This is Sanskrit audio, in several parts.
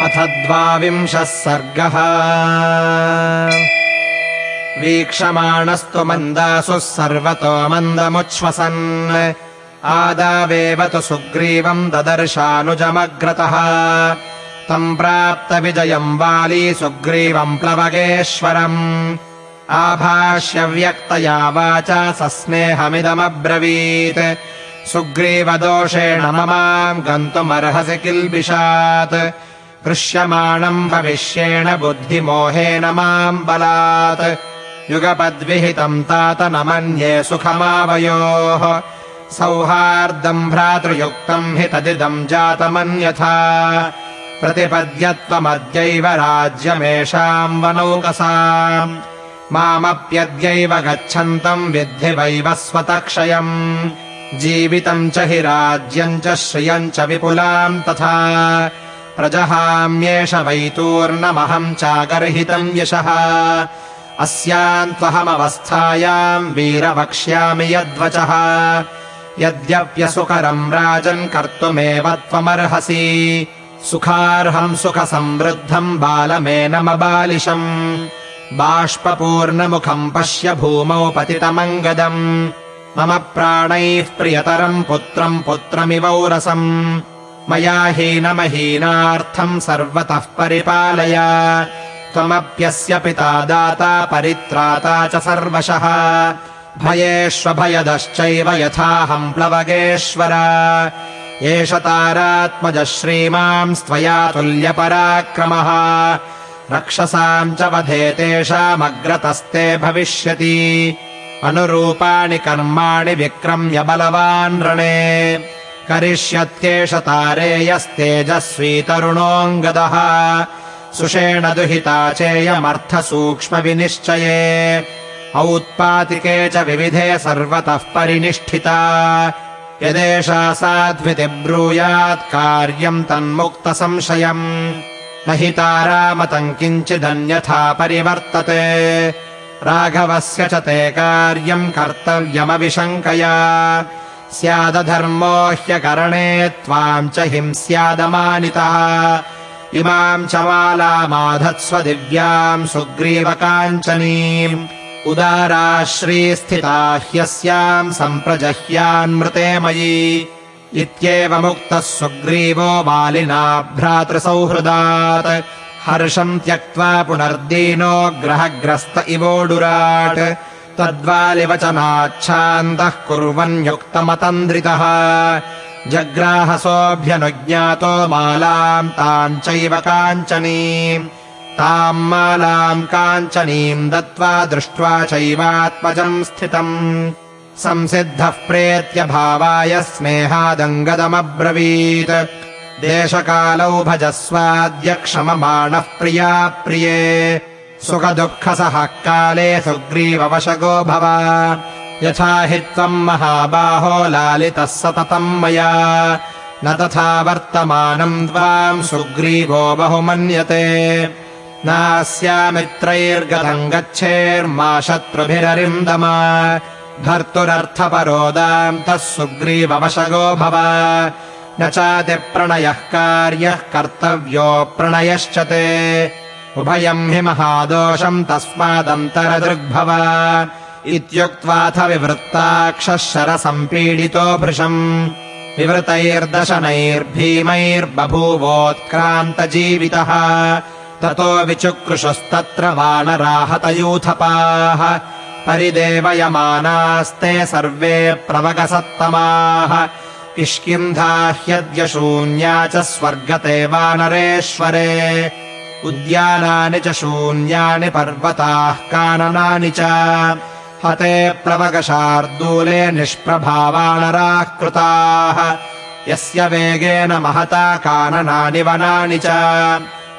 अथ द्वाविंशः सर्गः। वीक्षमाणस्तु मन्दासुः सर्वतो मन्दमुच्छ्वसन्। आदावेव तु सुग्रीवम् ददर्शानुजमग्रतः। तम् प्राप्तविजयम् वाली सुग्रीवम् प्लवगेश्वरम्। आभाष्यव्यक्तया वाचा सस्नेहमिदमब्रवीत् सुग्रीवदोषेण ममाम् गन्तुमर्हसि किल्बिषात् कृष्यमाणम् भविष्येण बुद्धिमोहेन माम् बलात्। युगपद्विहितम् तात न मन्ये सुखमावयोः। सौहार्दम् भ्रातृयुक्तम् हि तदिदम् जातमन्यथा। प्रतिपद्यत्वमद्यैव राज्यमेषाम् वनौकसाम्। मामप्यद्यैव गच्छन्तम् विद्धि वैवस्वतक्षयम् जीवितम् च हि राज्यम् च श्रियम् च विपुलाम् तथा प्रजहाम्येष वैतूर्णमहम् चागर्हितम् यशः। अस्याम् त्वहमवस्थायाम् वीरवक्ष्यामि यद्वचः। यद्यप्यसुकरम् राजन् कर्तुमेव त्वमर्हसि। सुखार्हम् सुखसमृद्धम् बालमेनमबालिशम् बाष्पपूर्णमुखम् पश्य भूमौ पतितमङ्गदम् मम प्राणैः प्रियतरम् पुत्रम् पुत्रमिवौरसम् मया हीनमहीनार्थम् सर्वतः परिपालय। त्वमप्यस्य पिता दाता परित्राता च सर्वशः। भयेष्वभयदश्चैव यथाहम् प्लवगेश्वर। एष तारात्मज श्रीमांस्त्वया तुल्यपराक्रमः। रक्षसाम् च वधे तेषामग्रतस्ते भविष्यति। अनुरूपाणि कर्माणि विक्रम्य बलवान् रणे करिष्यत्येष तारेयस्तेजस्वी तरुणोऽङ्गदः सुषेण दुहिता चेयमर्थसूक्ष्मविनिश्चये। औत्पातिके च विविधे सर्वतः परिनिष्ठिता। यदेषा साध्विति ब्रूयात् कार्यम् तन्मुक्तसंशयम्। न हि तारामतम् किञ्चिदन्यथा परिवर्तते। राघवस्य च ते कार्यम् कर्तव्यमविशङ्कया स्यादधर्मो ह्यकरणे त्वाम् च हिंस्यादमानितः। इमाम् च मालामाधत्स्व दिव्याम् सुग्रीवकाञ्चनीम्। उदारा श्रीस्थिता ह्यस्याम् सम्प्रजह्यान्मृते मयि। इत्येवमुक्तः सुग्रीवो बालिना भ्रातृसौहृदात्। हर्षम् त्यक्त्वा पुनर्दीनो ग्रहग्रस्त इवोडुराट् तद्वालिवचनाच्छान्तः कुर्वन्युक्तमतन्द्रितः। जग्राहसोऽभ्यनुज्ञातो मालाम् ताम् चैव काञ्चनीम्। ताम् मालाम् काञ्चनीम् दत्त्वा दृष्ट्वा चैवात्मजम् स्थितम्। संसिद्धः प्रेत्य भावाय स्नेहादङ्गदमब्रवीत्। देशकालौ भजस्वाद्य क्षममाणः प्रिया प्रिये सुखदुःखसः काले सुग्रीववशगो भव। यथा हि त्वम् महाबाहो लालितः सततम् मया। न तथा वर्तमानम् त्वाम् सुग्रीवो बहु मन्यते नास्यामित्रैर्गतम् गच्छेर्मा शत्रुभिररिन्दम। भर्तुरर्थपरोदाम् तः सुग्रीववशगो भव। न चातिप्रणयः कार्यः कर्तव्यो प्रणयश्च ते उभयम् हि महादोषम् तस्मादन्तरदृग्भव। इत्युक्त्वाथ विवृत्ताक्षः शरसम्पीडितो भृशम्। विवृतैर्दशनैर्भीमैर्बभूवोत्क्रान्तजीवितः। ततो विचुक्रुशस्तत्र वानराहतयूथपाः। परिदेवयमानास्ते सर्वे प्रवगसत्तमाः। किष्किन्धा ह्यद्यशून्या च स्वर्गते वानरेश्वरे उद्यानानि च शून्यानि पर्वताः काननानि च हते प्लवगशार्दूले निष्प्रभावानराः कृताः। यस्य वेगेन महता काननानि वनानि च।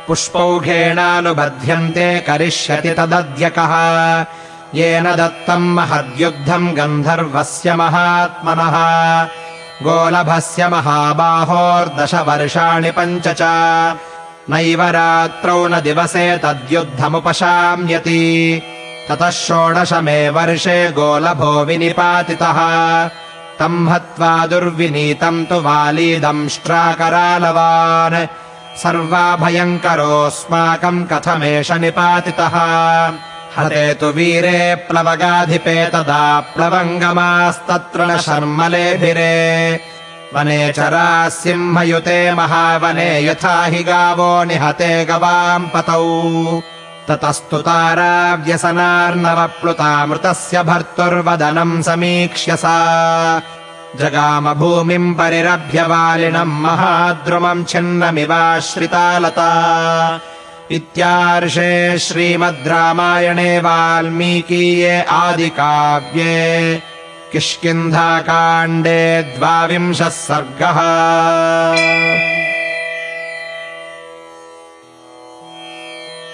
पुष्पौघेणानुबध्यन्ते करिष्यति तदद्यकः। येन दत्तम् महद्युद्धम् गन्धर्वस्य महात्मनः। गोलभस्य महाबाहोर्दशवर्षाणि पञ्च च नैव रात्रौ न दिवसे तद्युद्धमुपशाम्यति। ततः षोडशमे वर्षे गोलभो विनिपातितः। तम् हत्वा दुर्विनीतम् तु वालीदंष्ट्राकरालवान् सर्वा भयङ्करोऽस्माकम् कथमेष निपातितः। हते तु वीरे प्लवगाधिपे तदा प्लवङ्गमास्तत्र न शर्मलेभिरे वने चरा सिंहयुते महावने यथा हि गावो निहते गवाम् पतौ। ततस्तु ताराव्यसनार्णवप्लुतामृतस्य भर्तुर्वदनम् समीक्ष्य सा। जगाम भूमिम् परिरभ्यवालिनम् महाद्रुमम् छिन्नमिवाश्रितालता। इत्यार्षे श्रीमद् रामायणे वाल्मीकीये आदिकाव्ये किष्किन्धाकाण्डे द्वाविंशः सर्गः